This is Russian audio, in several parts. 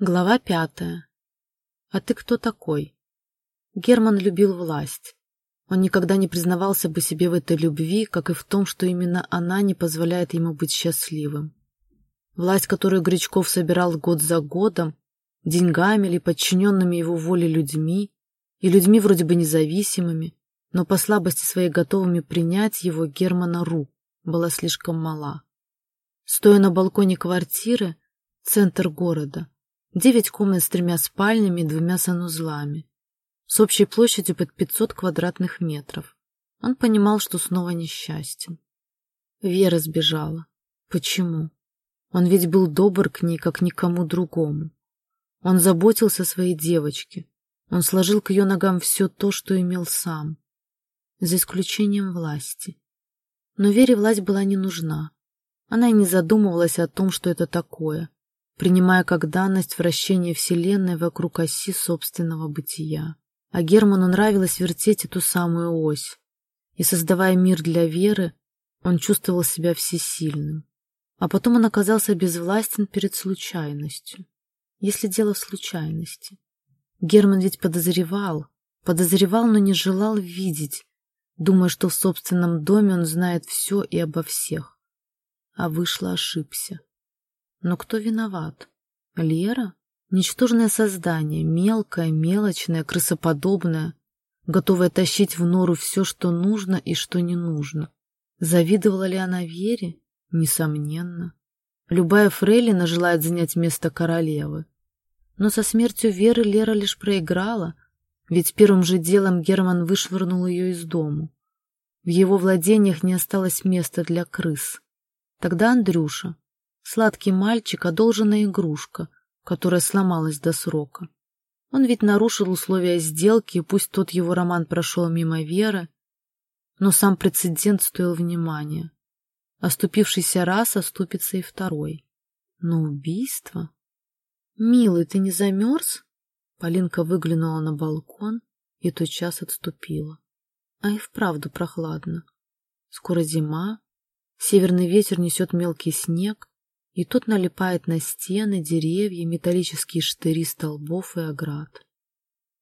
Глава пятая. А ты кто такой? Герман любил власть. Он никогда не признавался бы себе в этой любви, как и в том, что именно она не позволяет ему быть счастливым. Власть, которую Гречков собирал год за годом, деньгами или подчиненными его воле людьми, и людьми вроде бы независимыми, но по слабости своей готовыми принять его Германа рук, была слишком мала. Стоя на балконе квартиры, центр города, Девять комнат с тремя спальнями и двумя санузлами. С общей площадью под 500 квадратных метров. Он понимал, что снова несчастен. Вера сбежала. Почему? Он ведь был добр к ней, как никому другому. Он заботился о своей девочке. Он сложил к ее ногам все то, что имел сам. За исключением власти. Но Вере власть была не нужна. Она и не задумывалась о том, что это такое принимая как данность вращение Вселенной вокруг оси собственного бытия. А Герману нравилось вертеть эту самую ось. И создавая мир для веры, он чувствовал себя всесильным. А потом он оказался безвластен перед случайностью. Если дело в случайности. Герман ведь подозревал, подозревал, но не желал видеть, думая, что в собственном доме он знает все и обо всех. А вышло ошибся. Но кто виноват? Лера? Ничтожное создание, мелкое, мелочное, крысоподобное, готовое тащить в нору все, что нужно и что не нужно. Завидовала ли она Вере? Несомненно. Любая фрейлина желает занять место королевы. Но со смертью Веры Лера лишь проиграла, ведь первым же делом Герман вышвырнул ее из дому. В его владениях не осталось места для крыс. Тогда Андрюша, Сладкий мальчик, одолженная игрушка, которая сломалась до срока. Он ведь нарушил условия сделки, пусть тот его роман прошел мимо Веры, но сам прецедент стоил внимания. Оступившийся раз, оступится и второй. Но убийство? «Милый, ты не замерз?» Полинка выглянула на балкон и тотчас отступила. А и вправду прохладно. Скоро зима, северный ветер несет мелкий снег, и тот налипает на стены, деревья, металлические штыри столбов и оград.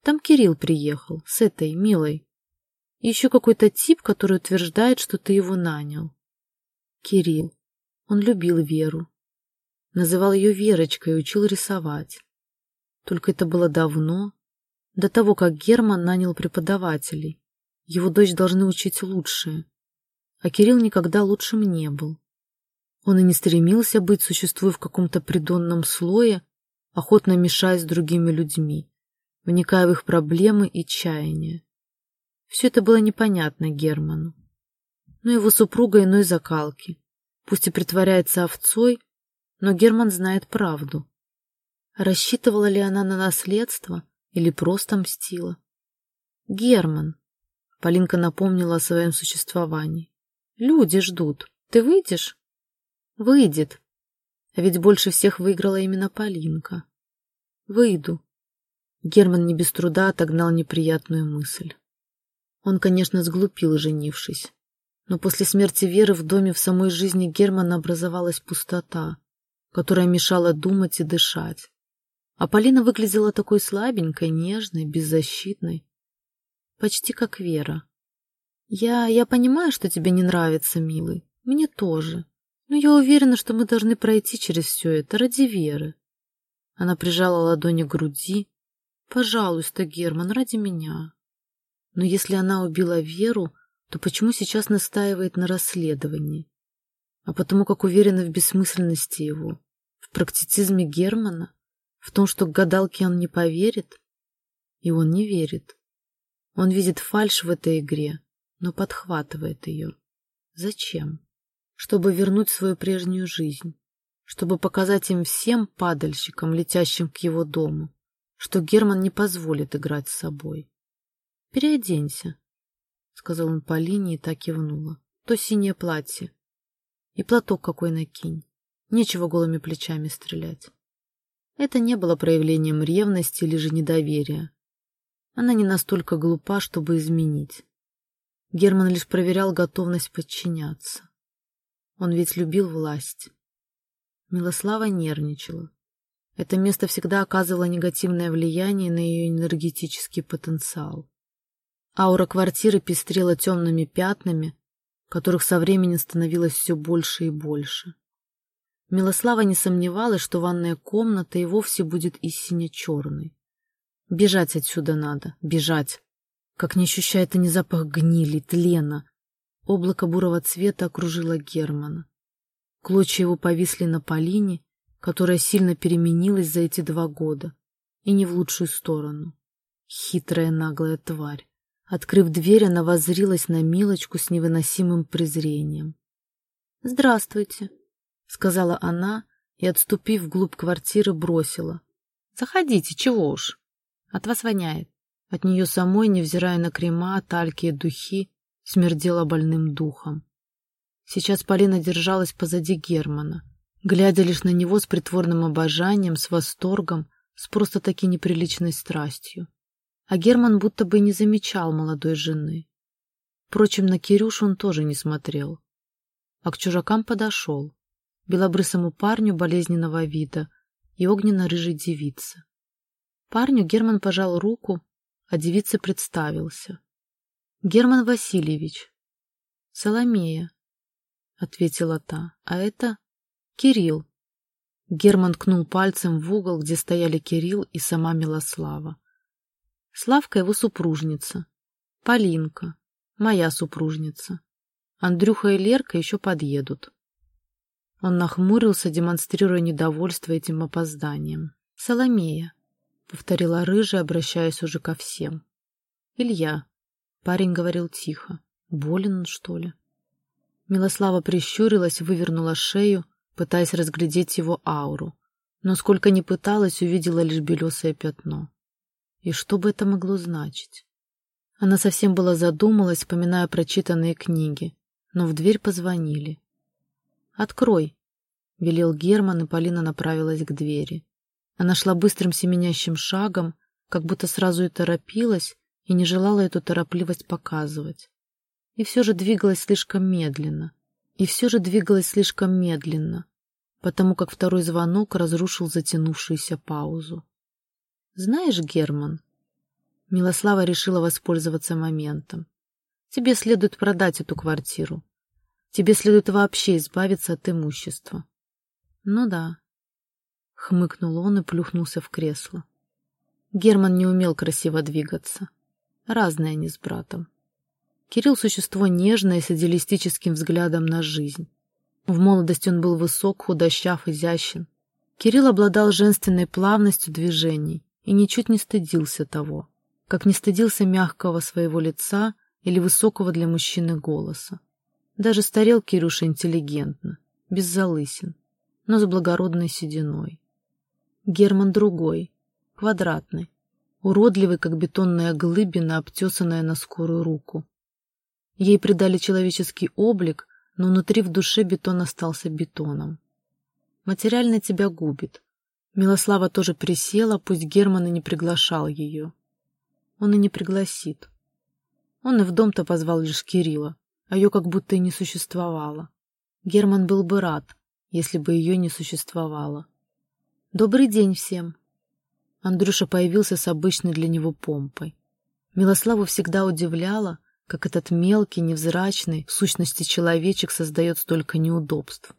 Там Кирилл приехал, с этой, милой. И еще какой-то тип, который утверждает, что ты его нанял. Кирилл. Он любил Веру. Называл ее Верочкой и учил рисовать. Только это было давно, до того, как Герман нанял преподавателей. Его дочь должны учить лучшее. А Кирилл никогда лучшим не был. Он и не стремился быть, существуя в каком-то придонном слое, охотно мешаясь с другими людьми, вникая в их проблемы и чаяния. Все это было непонятно Герману. Но его супруга иной закалки. Пусть и притворяется овцой, но Герман знает правду. Рассчитывала ли она на наследство или просто мстила? Герман. Полинка напомнила о своем существовании. Люди ждут. Ты выйдешь? Выйдет. А ведь больше всех выиграла именно Полинка. Выйду. Герман не без труда отогнал неприятную мысль. Он, конечно, сглупил, женившись. Но после смерти Веры в доме в самой жизни Германа образовалась пустота, которая мешала думать и дышать. А Полина выглядела такой слабенькой, нежной, беззащитной. Почти как Вера. «Я... я понимаю, что тебе не нравится, милый. Мне тоже. Но я уверена, что мы должны пройти через все это ради Веры. Она прижала ладони к груди. Пожалуйста, Герман, ради меня. Но если она убила Веру, то почему сейчас настаивает на расследовании? А потому как уверена в бессмысленности его, в практицизме Германа, в том, что к гадалке он не поверит? И он не верит. Он видит фальшь в этой игре, но подхватывает ее. Зачем? Чтобы вернуть свою прежнюю жизнь, чтобы показать им всем падальщикам, летящим к его дому, что Герман не позволит играть с собой. «Переоденься», — сказал он Полине и так кивнула. «То синее платье. И платок какой накинь. Нечего голыми плечами стрелять». Это не было проявлением ревности или же недоверия. Она не настолько глупа, чтобы изменить. Герман лишь проверял готовность подчиняться. Он ведь любил власть. Милослава нервничала. Это место всегда оказывало негативное влияние на ее энергетический потенциал. Аура квартиры пестрела темными пятнами, которых со временем становилось все больше и больше. Милослава не сомневалась, что ванная комната и вовсе будет истинно черной. Бежать отсюда надо, бежать. Как не ощущает они запах гнили, тлена. Облако бурого цвета окружило Германа. Клочья его повисли на Полине, которая сильно переменилась за эти два года, и не в лучшую сторону. Хитрая наглая тварь. Открыв дверь, она воззрилась на Милочку с невыносимым презрением. «Здравствуйте», — сказала она и, отступив вглубь квартиры, бросила. «Заходите, чего уж. От вас воняет». От нее самой, невзирая на крема, тальки и духи, смердела больным духом. Сейчас Полина держалась позади Германа, глядя лишь на него с притворным обожанием, с восторгом, с просто-таки неприличной страстью. А Герман будто бы не замечал молодой жены. Впрочем, на Кирюшу он тоже не смотрел. А к чужакам подошел, белобрысому парню болезненного вида и огненно-рыжей девице. Парню Герман пожал руку, а девице представился. «Герман Васильевич». «Соломея», — ответила та, — «а это Кирилл. Герман ткнул пальцем в угол, где стояли Кирилл и сама Милослава. Славка его супружница. Полинка. Моя супружница. Андрюха и Лерка еще подъедут. Он нахмурился, демонстрируя недовольство этим опозданием. «Соломея», — повторила рыжая, обращаясь уже ко всем. «Илья», — парень говорил тихо. «Болен он, что ли?» Милослава прищурилась, вывернула шею, пытаясь разглядеть его ауру, но сколько ни пыталась, увидела лишь белесое пятно. И что бы это могло значить? Она совсем была задумалась, вспоминая прочитанные книги, но в дверь позвонили. «Открой!» — велел Герман, и Полина направилась к двери. Она шла быстрым семенящим шагом, как будто сразу и торопилась, и не желала эту торопливость показывать. И все же двигалась слишком медленно, и все же двигалась слишком медленно, потому как второй звонок разрушил затянувшуюся паузу. «Знаешь, Герман...» Милослава решила воспользоваться моментом. «Тебе следует продать эту квартиру. Тебе следует вообще избавиться от имущества». «Ну да», — хмыкнул он и плюхнулся в кресло. Герман не умел красиво двигаться. Разные они с братом. Кирилл — существо нежное, с идеалистическим взглядом на жизнь. В молодости он был высок, худощав, изящен. Кирилл обладал женственной плавностью движений и ничуть не стыдился того, как не стыдился мягкого своего лица или высокого для мужчины голоса. Даже старел Кирюша интеллигентно, без залысин, но с благородной сединой. Герман другой, квадратный, уродливый, как бетонная глыбина, обтесанная на скорую руку. Ей придали человеческий облик, но внутри в душе бетон остался бетоном. Материально тебя губит. Милослава тоже присела, пусть Герман и не приглашал ее. Он и не пригласит. Он и в дом-то позвал лишь Кирилла, а ее как будто и не существовало. Герман был бы рад, если бы ее не существовало. «Добрый день всем!» Андрюша появился с обычной для него помпой. Милославу всегда удивляло, как этот мелкий, невзрачный, в сущности человечек создает столько неудобств.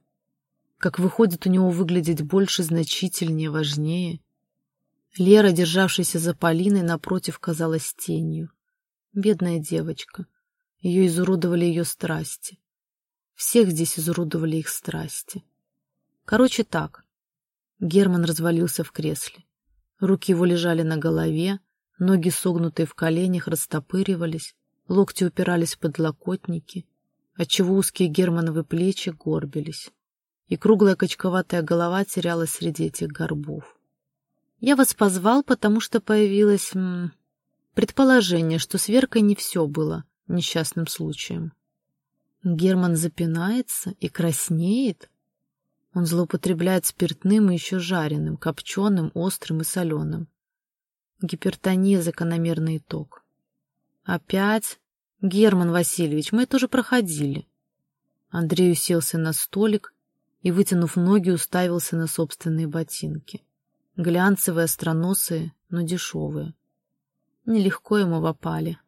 Как выходит у него выглядеть больше, значительнее, важнее. Лера, державшаяся за Полиной, напротив, казалась тенью. Бедная девочка. Ее изуродовали ее страсти. Всех здесь изуродовали их страсти. Короче так. Герман развалился в кресле. Руки его лежали на голове, ноги, согнутые в коленях, растопыривались, Локти упирались в подлокотники, отчего узкие германовы плечи горбились, и круглая качковатая голова терялась среди этих горбов. «Я вас позвал, потому что появилось м, предположение, что с Веркой не все было несчастным случаем». Герман запинается и краснеет. Он злоупотребляет спиртным и еще жареным, копченым, острым и соленым. Гипертония — закономерный итог. Опять? Герман Васильевич, мы это уже проходили. Андрей уселся на столик и, вытянув ноги, уставился на собственные ботинки. Глянцевые, остроносые, но дешевые. Нелегко ему в опале.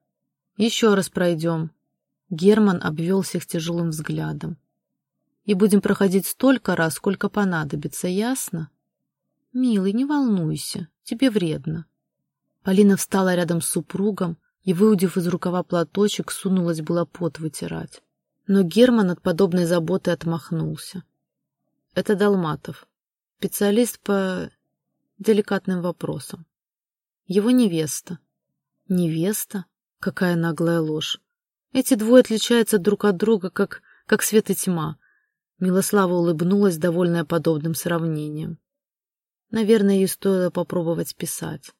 Еще раз пройдем. Герман обвел всех тяжелым взглядом. И будем проходить столько раз, сколько понадобится, ясно? Милый, не волнуйся, тебе вредно. Полина встала рядом с супругом и, выудив из рукава платочек, сунулась было пот вытирать. Но Герман от подобной заботы отмахнулся. Это Долматов, специалист по деликатным вопросам. Его невеста. Невеста? Какая наглая ложь. Эти двое отличаются друг от друга, как, как свет и тьма. Милослава улыбнулась, довольная подобным сравнением. Наверное, ей стоило попробовать писать.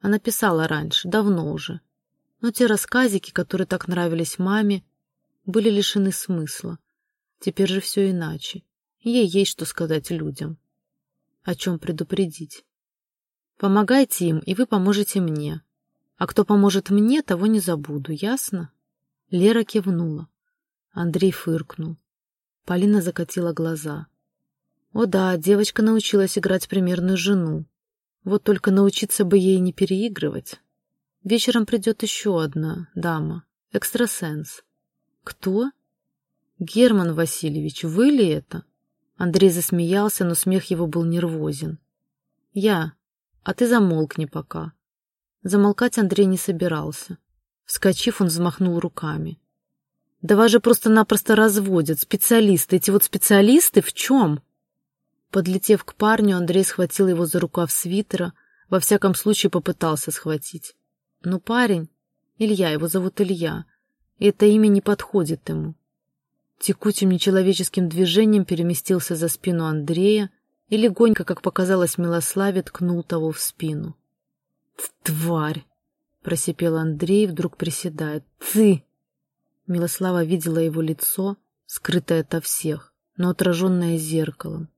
Она писала раньше, давно уже. Но те рассказики, которые так нравились маме, были лишены смысла. Теперь же все иначе. Ей есть что сказать людям. О чем предупредить. Помогайте им, и вы поможете мне. А кто поможет мне, того не забуду, ясно? Лера кивнула. Андрей фыркнул. Полина закатила глаза. О да, девочка научилась играть примерную жену. Вот только научиться бы ей не переигрывать. Вечером придет еще одна дама, экстрасенс. Кто? Герман Васильевич, вы ли это? Андрей засмеялся, но смех его был нервозен. Я. А ты замолкни пока. Замолкать Андрей не собирался. Вскочив, он взмахнул руками. Да вас же просто-напросто разводят, специалисты. Эти вот специалисты в чем? Подлетев к парню, Андрей схватил его за рукав свитера, во всяком случае попытался схватить. Но парень, Илья, его зовут Илья, и это имя не подходит ему. Текучим нечеловеческим движением переместился за спину Андрея и легонько, как показалось Милославе, ткнул того в спину. «Тварь!» — просипел Андрей, вдруг приседает. «Ты!» Милослава видела его лицо, скрытое ото всех, но отраженное зеркалом.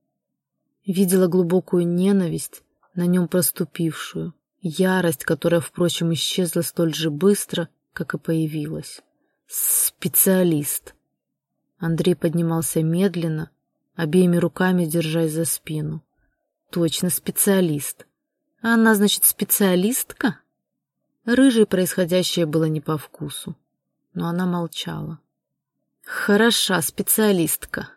Видела глубокую ненависть, на нем проступившую, ярость, которая, впрочем, исчезла столь же быстро, как и появилась. Специалист. Андрей поднимался медленно, обеими руками держась за спину. Точно специалист. А она, значит, специалистка? Рыжей происходящее было не по вкусу, но она молчала. Хороша специалистка.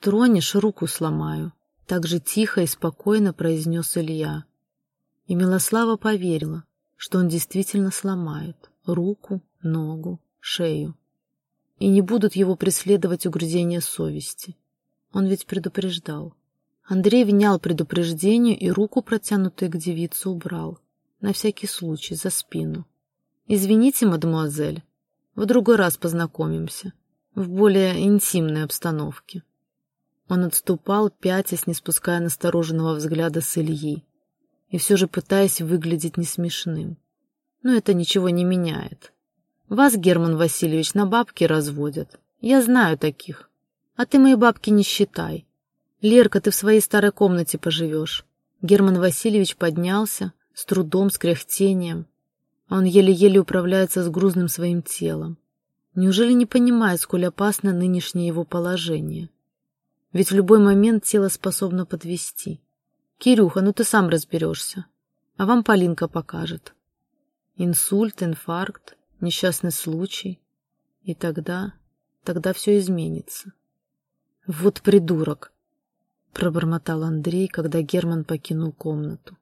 Тронешь, руку сломаю. Так же тихо и спокойно произнес Илья. И Милослава поверила, что он действительно сломает руку, ногу, шею. И не будут его преследовать угрызения совести. Он ведь предупреждал. Андрей внял предупреждению и руку, протянутую к девице, убрал. На всякий случай, за спину. «Извините, мадемуазель, в другой раз познакомимся. В более интимной обстановке». Он отступал, пятясь, не спуская настороженного взгляда с Ильи, и все же пытаясь выглядеть несмешным. Но это ничего не меняет. Вас, Герман Васильевич, на бабки разводят. Я знаю таких. А ты мои бабки не считай. Лерка, ты в своей старой комнате поживешь. Герман Васильевич поднялся, с трудом, с кряхтением. Он еле-еле управляется с грузным своим телом. Неужели не понимает, сколь опасно нынешнее его положение? Ведь в любой момент тело способно подвести. Кирюха, ну ты сам разберешься. А вам Полинка покажет. Инсульт, инфаркт, несчастный случай. И тогда, тогда все изменится. Вот придурок, пробормотал Андрей, когда Герман покинул комнату.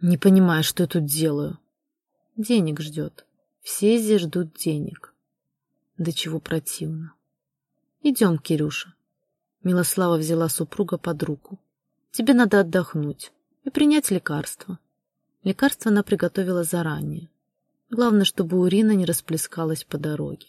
Не понимаю, что я тут делаю. Денег ждет. Все здесь ждут денег. Да чего противно. Идем, Кирюша. Милослава взяла супруга под руку. «Тебе надо отдохнуть и принять лекарство». Лекарство она приготовила заранее. Главное, чтобы урина не расплескалась по дороге.